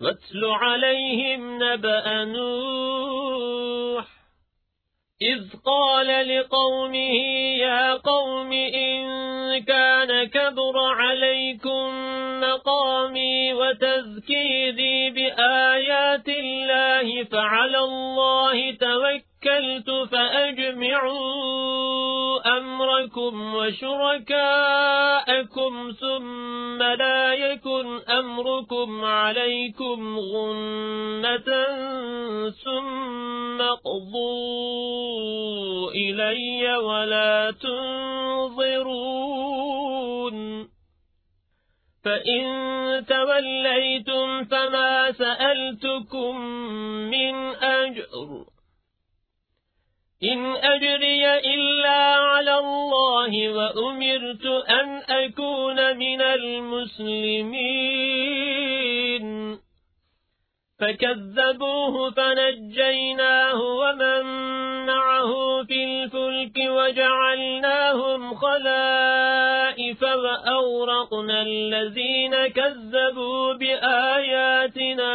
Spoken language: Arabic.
واتل عليهم نبأ نوح إذ قال لقومه يا قوم إن كان كبر عليكم مقامي وتذكيري بآيات الله فعلى الله توكلت فأجمعوا أمركم وشركاءكم ثم لا يكن أمركم عليكم غنة ثم قضوا إلي ولا تنظرون. فإن توليتم فما سألتكم من أجر. إن أجري إلا على الله وأمرت أن أكون من المسلمين. فكذبوه فنجيناه ومن معه في الفلك وجعلناهم خلائف وأورقنا الذين كذبوا بآياتنا.